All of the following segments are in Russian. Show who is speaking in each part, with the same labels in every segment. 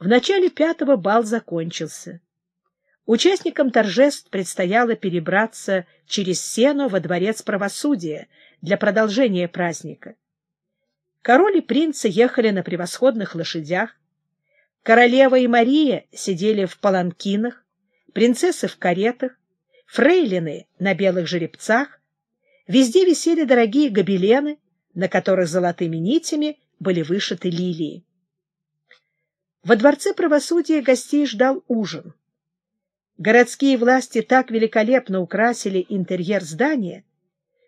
Speaker 1: В начале пятого бал закончился. Участникам торжеств предстояло перебраться через Сену во дворец правосудия для продолжения праздника. Король и принцы ехали на превосходных лошадях, королева и Мария сидели в паланкинах, принцессы в каретах, фрейлины на белых жеребцах, везде висели дорогие гобелены, на которых золотыми нитями были вышиты лилии. Во дворце правосудия гостей ждал ужин. Городские власти так великолепно украсили интерьер здания,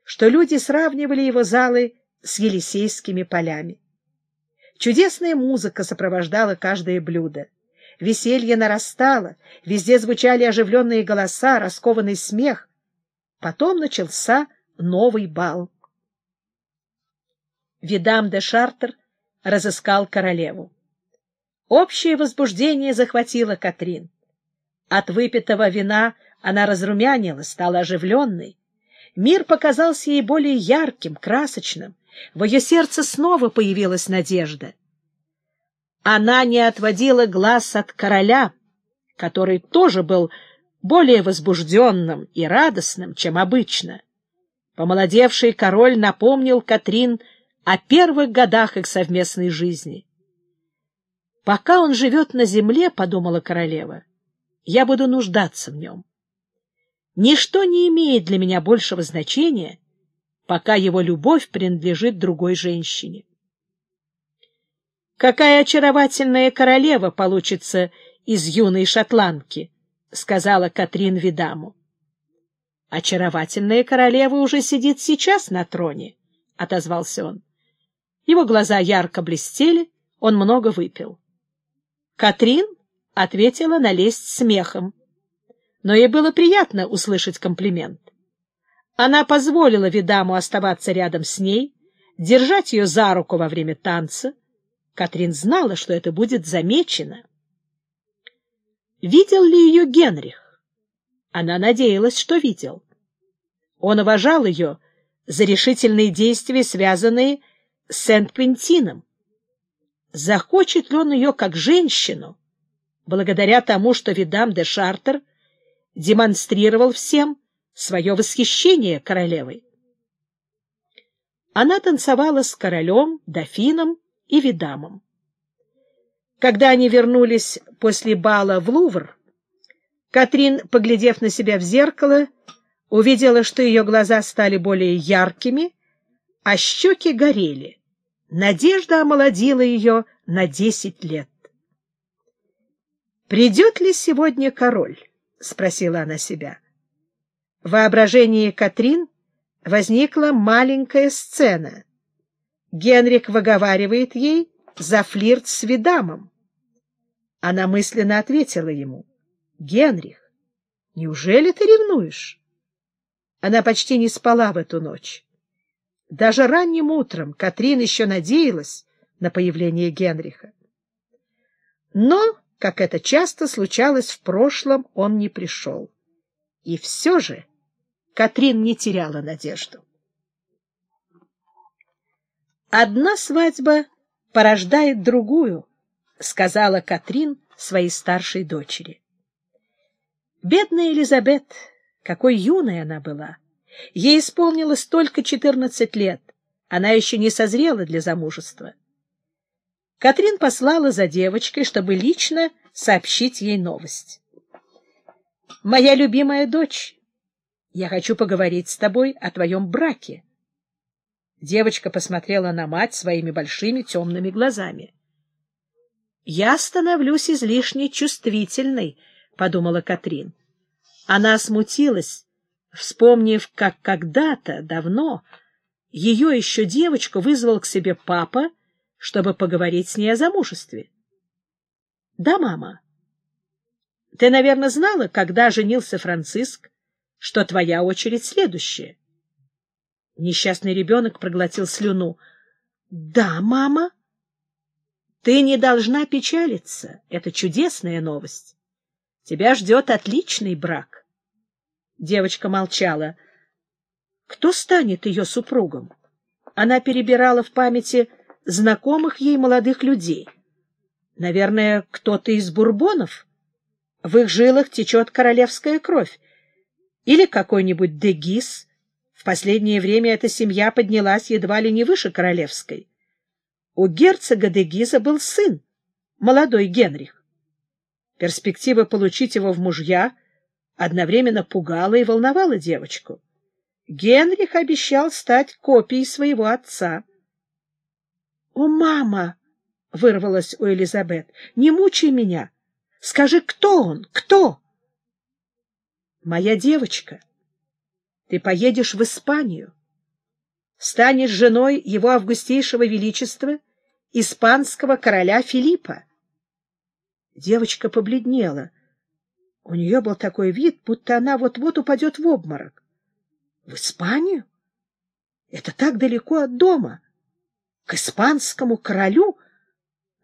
Speaker 1: что люди сравнивали его залы с Елисейскими полями. Чудесная музыка сопровождала каждое блюдо. Веселье нарастало, везде звучали оживленные голоса, раскованный смех. Потом начался новый бал. Видам де Шартер разыскал королеву. Общее возбуждение захватило Катрин. От выпитого вина она разрумянилась, стала оживленной. Мир показался ей более ярким, красочным. В ее сердце снова появилась надежда. Она не отводила глаз от короля, который тоже был более возбужденным и радостным, чем обычно. Помолодевший король напомнил Катрин о первых годах их совместной жизни. «Пока он живет на земле, — подумала королева, — я буду нуждаться в нем. Ничто не имеет для меня большего значения, пока его любовь принадлежит другой женщине. «Какая очаровательная королева получится из юной шотландки!» — сказала Катрин Видаму. «Очаровательная королева уже сидит сейчас на троне», — отозвался он. Его глаза ярко блестели, он много выпил. Катрин ответила на лесть смехом, но ей было приятно услышать комплимент. Она позволила Видаму оставаться рядом с ней, держать ее за руку во время танца. Катрин знала, что это будет замечено. Видел ли ее Генрих? Она надеялась, что видел. Он уважал ее за решительные действия, связанные с Сент-Квинтином. Захочет ли он ее как женщину, благодаря тому, что Видам де Шартер демонстрировал всем свое восхищение королевой? Она танцевала с королем, дофином и видамом. Когда они вернулись после бала в Лувр, Катрин, поглядев на себя в зеркало, увидела, что ее глаза стали более яркими, а щеки горели. Надежда омолодила ее на десять лет. «Придет ли сегодня король?» — спросила она себя. В воображении Катрин возникла маленькая сцена. Генрик выговаривает ей за флирт с Видамом. Она мысленно ответила ему. — Генрих, неужели ты ревнуешь? Она почти не спала в эту ночь. Даже ранним утром Катрин еще надеялась на появление Генриха. Но, как это часто случалось в прошлом, он не пришел. И все же Катрин не теряла надежду. «Одна свадьба порождает другую», — сказала Катрин своей старшей дочери. Бедная Элизабет, какой юной она была! Ей исполнилось только четырнадцать лет, она еще не созрела для замужества. Катрин послала за девочкой, чтобы лично сообщить ей новость. «Моя любимая дочь, я хочу поговорить с тобой о твоем браке. Девочка посмотрела на мать своими большими темными глазами. — Я становлюсь излишне чувствительной, — подумала Катрин. Она смутилась, вспомнив, как когда-то, давно, ее еще девочку вызвал к себе папа, чтобы поговорить с ней о замужестве. — Да, мама. — Ты, наверное, знала, когда женился Франциск, что твоя очередь следующая. Несчастный ребенок проглотил слюну. — Да, мама. — Ты не должна печалиться. Это чудесная новость. Тебя ждет отличный брак. Девочка молчала. Кто станет ее супругом? Она перебирала в памяти знакомых ей молодых людей. Наверное, кто-то из бурбонов. В их жилах течет королевская кровь. Или какой-нибудь дегис. В последнее время эта семья поднялась едва ли не выше королевской. У герцога Дегиза был сын, молодой Генрих. Перспектива получить его в мужья одновременно пугала и волновала девочку. Генрих обещал стать копией своего отца. — О, мама! — вырвалась у Элизабет. — Не мучай меня! Скажи, кто он? Кто? — Моя девочка. Ты поедешь в Испанию. Станешь женой его августейшего величества, испанского короля Филиппа. Девочка побледнела. У нее был такой вид, будто она вот-вот упадет в обморок. В Испанию? Это так далеко от дома. К испанскому королю?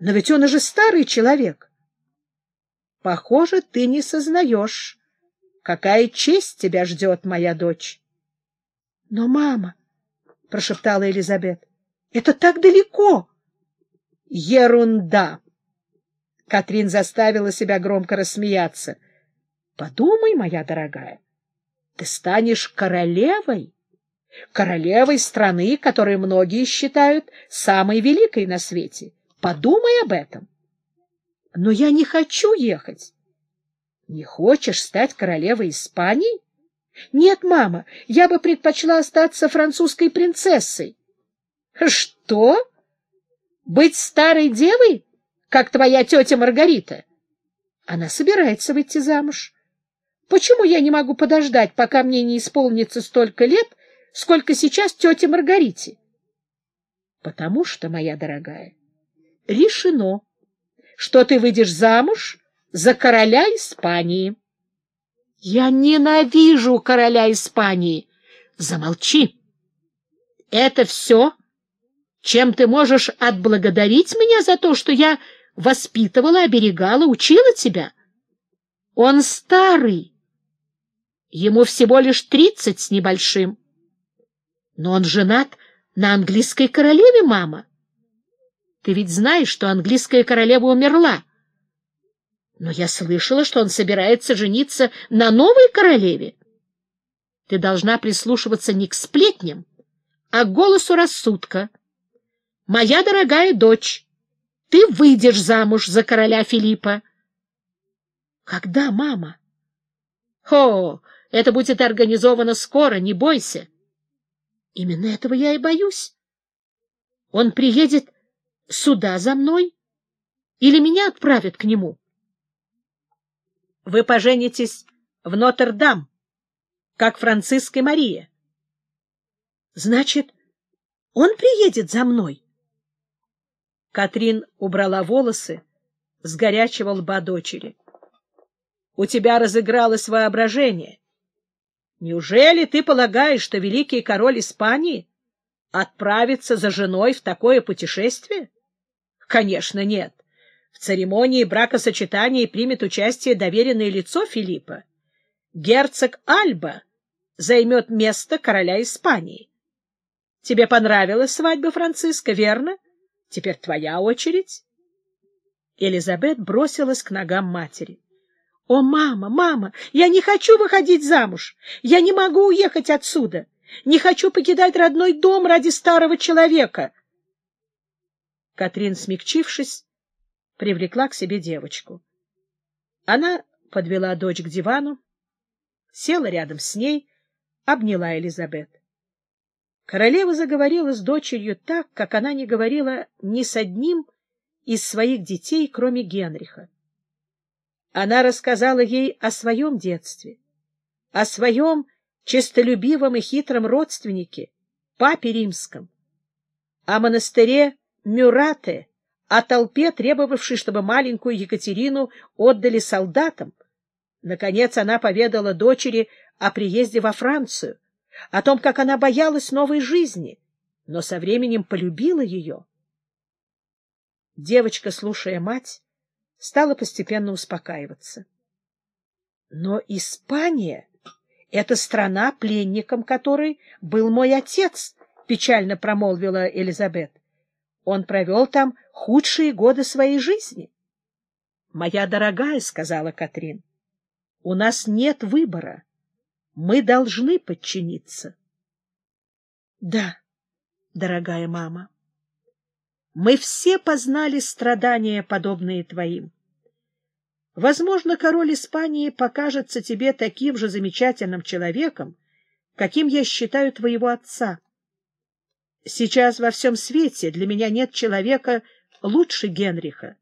Speaker 1: Но ведь он уже старый человек. Похоже, ты не сознаешь, какая честь тебя ждет, моя дочь. — Но, мама, — прошептала Элизабет, — это так далеко. — Ерунда! Катрин заставила себя громко рассмеяться. — Подумай, моя дорогая, ты станешь королевой, королевой страны, которую многие считают самой великой на свете. Подумай об этом. Но я не хочу ехать. Не хочешь стать королевой Испании? Нет, мама, я бы предпочла остаться французской принцессой. Что? Быть старой девой, как твоя тетя Маргарита? Она собирается выйти замуж. Почему я не могу подождать, пока мне не исполнится столько лет, сколько сейчас тете Маргарите? Потому что, моя дорогая, решено, что ты выйдешь замуж за короля Испании. Я ненавижу короля Испании. Замолчи. Это все, чем ты можешь отблагодарить меня за то, что я воспитывала, оберегала, учила тебя? Он старый. Ему всего лишь тридцать с небольшим. Но он женат на английской королеве, мама. Ты ведь знаешь, что английская королева умерла. Но я слышала, что он собирается жениться на новой королеве. Ты должна прислушиваться не к сплетням, а к голосу рассудка. Моя дорогая дочь, ты выйдешь замуж за короля Филиппа. Когда, мама? О, это будет организовано скоро, не бойся. Именно этого я и боюсь. Он приедет сюда за мной или меня отправят к нему? Вы поженитесь в Нотр-Дам, как Франциск и Мария. Значит, он приедет за мной? Катрин убрала волосы с горячего лба дочери. У тебя разыгралось воображение. Неужели ты полагаешь, что великий король Испании отправится за женой в такое путешествие? Конечно, нет. В церемонии бракосочетания примет участие доверенное лицо Филиппа. Герцог Альба займет место короля Испании. Тебе понравилась свадьба Франциска, верно? Теперь твоя очередь. Элизабет бросилась к ногам матери. — О, мама, мама, я не хочу выходить замуж. Я не могу уехать отсюда. Не хочу покидать родной дом ради старого человека. Катрин, смягчившись, привлекла к себе девочку. Она подвела дочь к дивану, села рядом с ней, обняла Элизабет. Королева заговорила с дочерью так, как она не говорила ни с одним из своих детей, кроме Генриха. Она рассказала ей о своем детстве, о своем честолюбивом и хитром родственнике, папе римском, о монастыре Мюрате, о толпе, требовавшей, чтобы маленькую Екатерину отдали солдатам. Наконец она поведала дочери о приезде во Францию, о том, как она боялась новой жизни, но со временем полюбила ее. Девочка, слушая мать, стала постепенно успокаиваться. Но Испания — это страна, пленником которой был мой отец, — печально промолвила Элизабет. Он провел там худшие годы своей жизни. Моя дорогая, — сказала Катрин, — у нас нет выбора. Мы должны подчиниться. Да, дорогая мама, мы все познали страдания, подобные твоим. Возможно, король Испании покажется тебе таким же замечательным человеком, каким я считаю твоего отца. Сейчас во всем свете для меня нет человека лучше Генриха.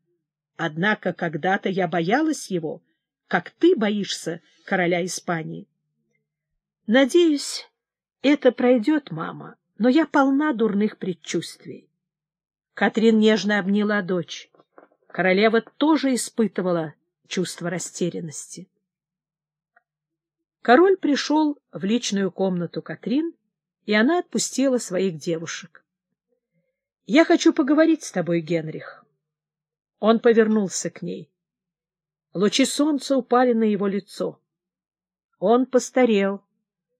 Speaker 1: Однако когда-то я боялась его, как ты боишься короля Испании. Надеюсь, это пройдет, мама, но я полна дурных предчувствий. Катрин нежно обняла дочь. Королева тоже испытывала чувство растерянности. Король пришел в личную комнату Катрин, и она отпустила своих девушек. — Я хочу поговорить с тобой, Генрих. Он повернулся к ней. Лучи солнца упали на его лицо. Он постарел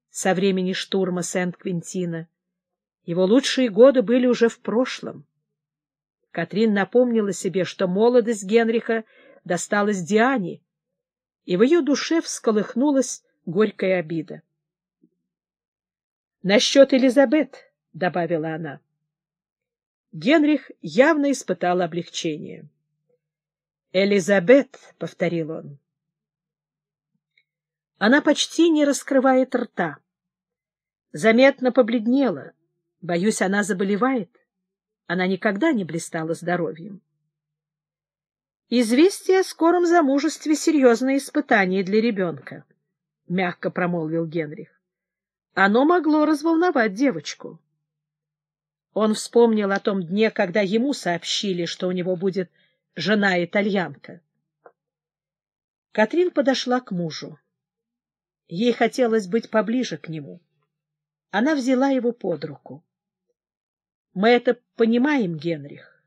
Speaker 1: со времени штурма Сент-Квинтина. Его лучшие годы были уже в прошлом. Катрин напомнила себе, что молодость Генриха досталась Диане, и в ее душе всколыхнулась горькая обида. «Насчет Элизабет», — добавила она. Генрих явно испытал облегчение. «Элизабет», — повторил он. Она почти не раскрывает рта. Заметно побледнела. Боюсь, она заболевает. Она никогда не блистала здоровьем. Известие о скором замужестве — серьезное испытание для ребенка, — мягко промолвил Генрих. Оно могло разволновать девочку. Он вспомнил о том дне, когда ему сообщили, что у него будет жена-итальянка. Катрин подошла к мужу. Ей хотелось быть поближе к нему. Она взяла его под руку. — Мы это понимаем, Генрих,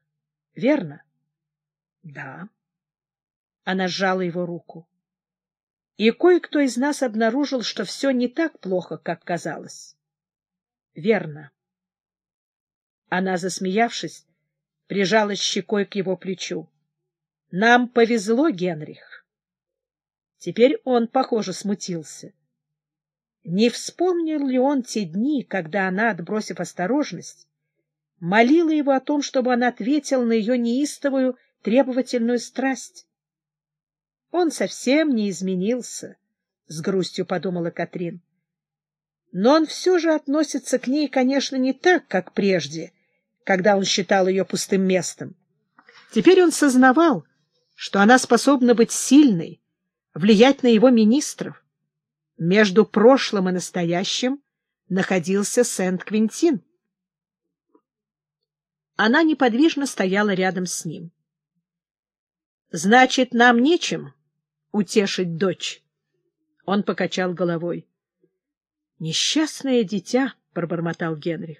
Speaker 1: верно? — Да. Она сжала его руку. И кое-кто из нас обнаружил, что все не так плохо, как казалось. — Верно. Она, засмеявшись, прижалась щекой к его плечу. — Нам повезло, Генрих. Теперь он, похоже, смутился. Не вспомнил ли он те дни, когда она, отбросив осторожность, молила его о том, чтобы он ответил на ее неистовую требовательную страсть? Он совсем не изменился, — с грустью подумала Катрин. Но он все же относится к ней, конечно, не так, как прежде, когда он считал ее пустым местом. Теперь он сознавал, что она способна быть сильной, влиять на его министров. Между прошлым и настоящим находился Сент-Квинтин. Она неподвижно стояла рядом с ним. — Значит, нам нечем утешить дочь. Он покачал головой. — Несчастное дитя, — пробормотал Генрих.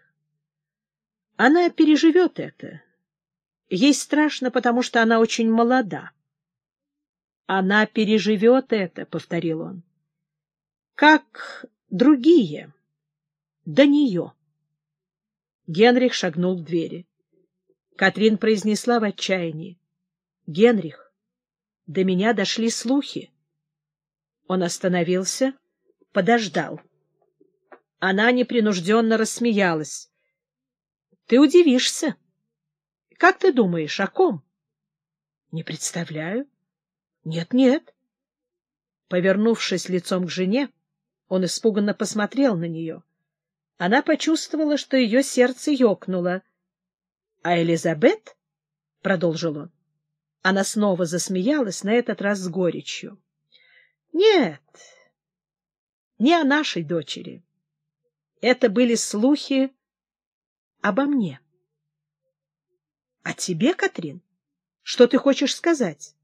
Speaker 1: — Она переживет это. Ей страшно, потому что она очень молода. — Она переживет это, — повторил он. — Как другие. До нее. Генрих шагнул к двери. Катрин произнесла в отчаянии. — Генрих, до меня дошли слухи. Он остановился, подождал. Она непринужденно рассмеялась. — Ты удивишься. Как ты думаешь, о ком? — Не представляю. Нет, нет. Повернувшись лицом к жене, он испуганно посмотрел на нее. Она почувствовала, что ее сердце ёкнуло. — А Элизабет? — продолжил он. Она снова засмеялась, на этот раз с горечью. — Нет, не о нашей дочери. Это были слухи обо мне. — А тебе, Катрин? Что ты хочешь сказать?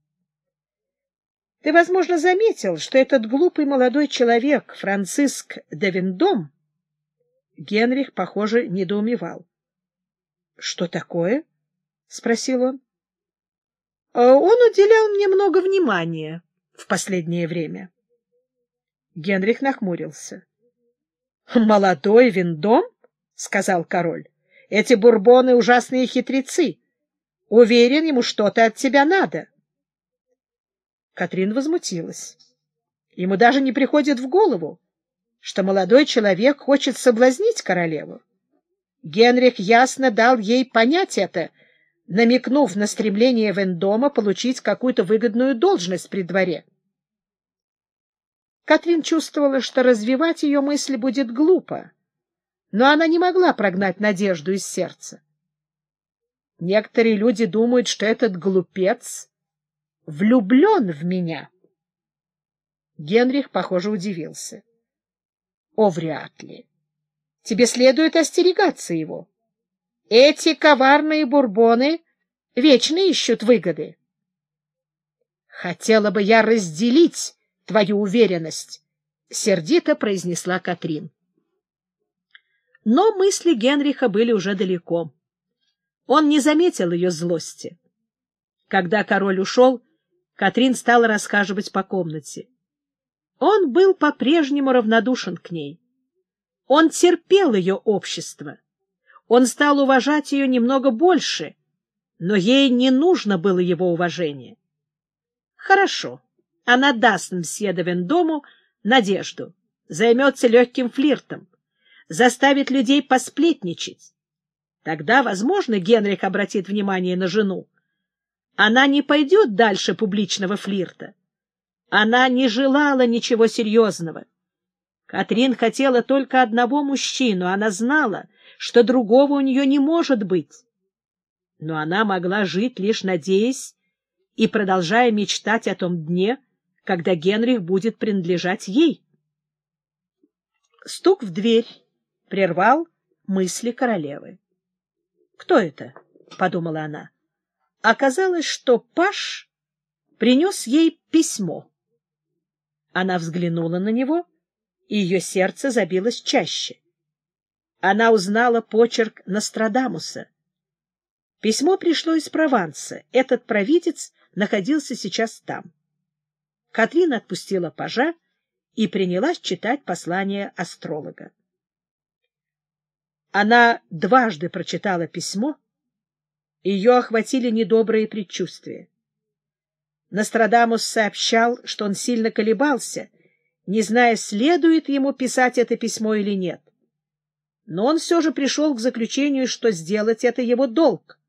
Speaker 1: — Ты, возможно, заметил, что этот глупый молодой человек, Франциск де Виндом, Генрих, похоже, недоумевал. — Что такое? — спросил он. Э, он уделял мне много внимания в последнее время. Генрих нахмурился. — Молодой виндом? — сказал король. — Эти бурбоны — ужасные хитрецы. Уверен, ему что-то от тебя надо. Катрин возмутилась. Ему даже не приходит в голову, что молодой человек хочет соблазнить королеву. Генрих ясно дал ей понять это, намекнув на стремление Вендома получить какую-то выгодную должность при дворе. Катрин чувствовала, что развивать ее мысли будет глупо, но она не могла прогнать надежду из сердца. Некоторые люди думают, что этот глупец влюблен в меня. Генрих, похоже, удивился. — О, вряд ли. Тебе следует остерегаться его. Эти коварные бурбоны вечно ищут выгоды. Хотела бы я разделить твою уверенность, — сердито произнесла Катрин. Но мысли Генриха были уже далеко. Он не заметил ее злости. Когда король ушел, Катрин стала расхаживать по комнате. Он был по-прежнему равнодушен к ней. Он терпел ее общество. Он стал уважать ее немного больше, но ей не нужно было его уважение. Хорошо, она даст мсье де Вендому надежду, займется легким флиртом, заставит людей посплетничать. Тогда, возможно, Генрих обратит внимание на жену. Она не пойдет дальше публичного флирта. Она не желала ничего серьезного. Катрин хотела только одного мужчину, она знала, что другого у нее не может быть. Но она могла жить, лишь надеясь и продолжая мечтать о том дне, когда Генрих будет принадлежать ей. Стук в дверь прервал мысли королевы. Кто это? — подумала она. Оказалось, что Паш принес ей письмо. Она взглянула на него, и ее сердце забилось чаще. Она узнала почерк Нострадамуса. Письмо пришло из Прованса. Этот провидец находился сейчас там. Катрин отпустила пажа и принялась читать послание астролога. Она дважды прочитала письмо, ее охватили недобрые предчувствия. Нострадамус сообщал, что он сильно колебался, не зная, следует ему писать это письмо или нет. Но он все же пришел к заключению, что сделать это его долг.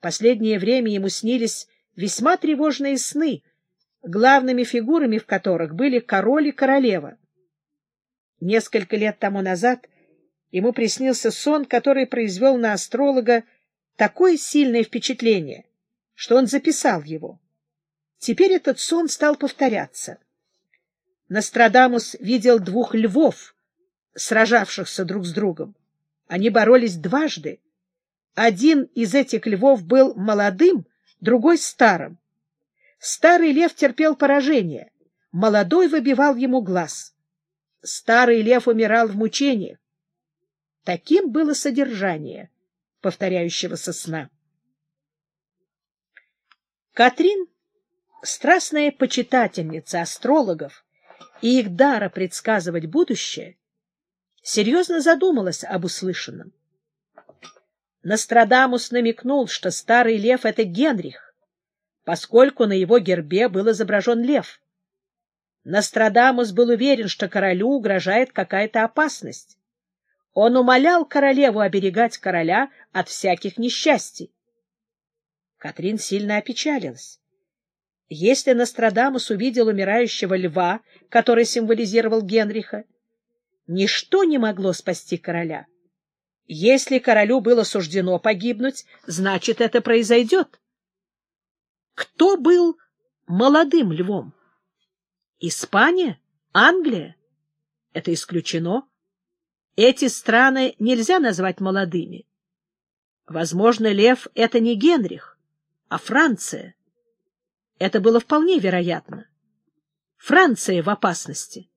Speaker 1: Последнее время ему снились весьма тревожные сны, главными фигурами в которых были король и королева. Несколько лет тому назад ему приснился сон, который произвел на астролога такое сильное впечатление, что он записал его. Теперь этот сон стал повторяться. Нострадамус видел двух львов, сражавшихся друг с другом. Они боролись дважды. Один из этих львов был молодым, другой — старым. Старый лев терпел поражение, молодой выбивал ему глаз. Старый лев умирал в мучениях. Таким было содержание повторяющегося сна. Катрин, страстная почитательница астрологов и их дара предсказывать будущее, серьезно задумалась об услышанном. Нострадамус намекнул, что старый лев — это Генрих, поскольку на его гербе был изображен лев. Нострадамус был уверен, что королю угрожает какая-то опасность. Он умолял королеву оберегать короля от всяких несчастий. Катрин сильно опечалилась. Если Нострадамус увидел умирающего льва, который символизировал Генриха, ничто не могло спасти короля. Если королю было суждено погибнуть, значит, это произойдет. Кто был молодым львом? Испания? Англия? Это исключено. Эти страны нельзя назвать молодыми. Возможно, Лев — это не Генрих, а Франция. Это было вполне вероятно. Франция в опасности.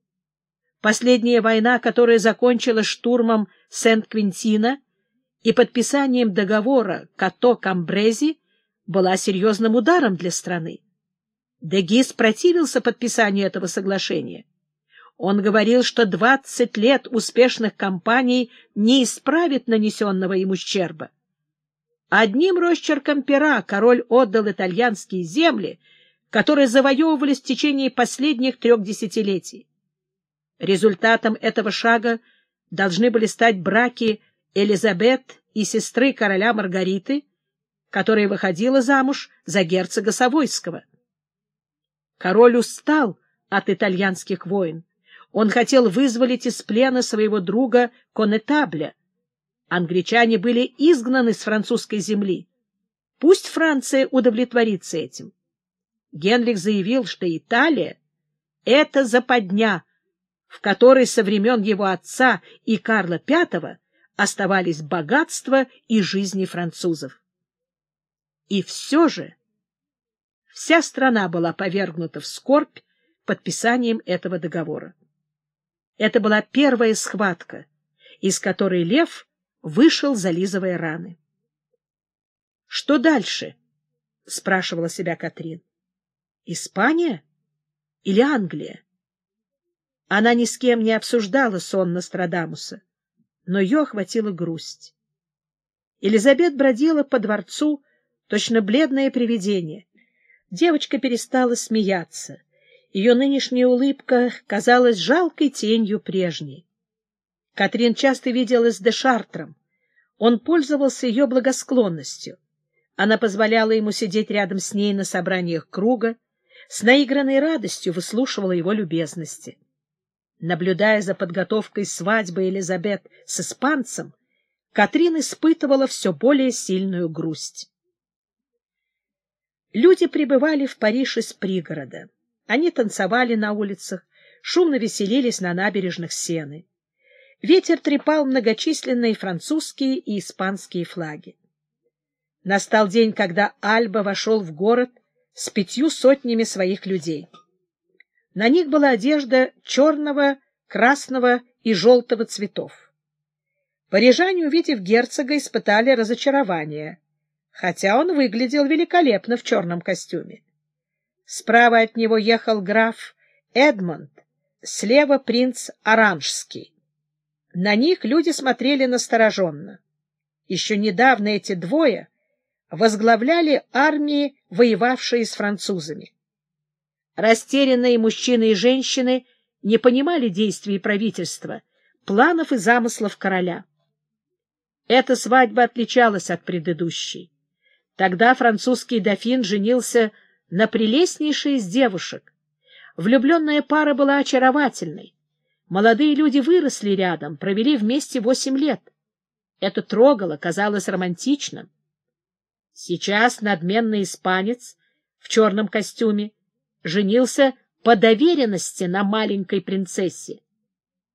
Speaker 1: Последняя война, которая закончилась штурмом Сент-Квинтина и подписанием договора Като-Камбрези, была серьезным ударом для страны. Дегис противился подписанию этого соглашения. Он говорил, что 20 лет успешных кампаний не исправит нанесенного им ущерба. Одним росчерком пера король отдал итальянские земли, которые завоевывались в течение последних трех десятилетий. Результатом этого шага должны были стать браки Элизабет и сестры короля Маргариты, которая выходила замуж за герцога Савойского. Король устал от итальянских войн. Он хотел вызволить из плена своего друга Конетабля. Англичане были изгнаны с французской земли. Пусть Франция удовлетворится этим. Генрих заявил, что Италия — это западня, в которой со времен его отца и Карла V оставались богатство и жизни французов. И все же вся страна была повергнута в скорбь подписанием этого договора. Это была первая схватка, из которой лев вышел, зализывая раны. — Что дальше? — спрашивала себя Катрин. — Испания или Англия? Она ни с кем не обсуждала сон Нострадамуса, но ее охватила грусть. Елизабет бродила по дворцу, точно бледное привидение. Девочка перестала смеяться. Ее нынешняя улыбка казалась жалкой тенью прежней. Катрин часто виделась с Дешартром. Он пользовался ее благосклонностью. Она позволяла ему сидеть рядом с ней на собраниях круга, с наигранной радостью выслушивала его любезности. Наблюдая за подготовкой свадьбы Элизабет с испанцем, Катрин испытывала все более сильную грусть. Люди прибывали в Париж из пригорода. Они танцевали на улицах, шумно веселились на набережных Сены. Ветер трепал многочисленные французские и испанские флаги. Настал день, когда Альба вошел в город с пятью сотнями своих людей. На них была одежда черного, красного и желтого цветов. Парижане, увидев герцога, испытали разочарование, хотя он выглядел великолепно в черном костюме. Справа от него ехал граф Эдмонд, слева принц Оранжский. На них люди смотрели настороженно. Еще недавно эти двое возглавляли армии, воевавшие с французами. Растерянные мужчины и женщины не понимали действий правительства, планов и замыслов короля. Эта свадьба отличалась от предыдущей. Тогда французский дофин женился на прелестнейшей из девушек. Влюбленная пара была очаровательной. Молодые люди выросли рядом, провели вместе восемь лет. Это трогало, казалось романтичным. Сейчас надменный испанец в черном костюме женился по доверенности на маленькой принцессе.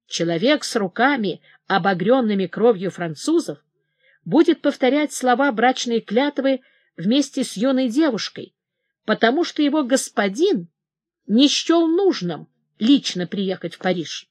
Speaker 1: Человек с руками, обогренными кровью французов, будет повторять слова брачной клятвы вместе с юной девушкой, потому что его господин не счел нужным лично приехать в Париж.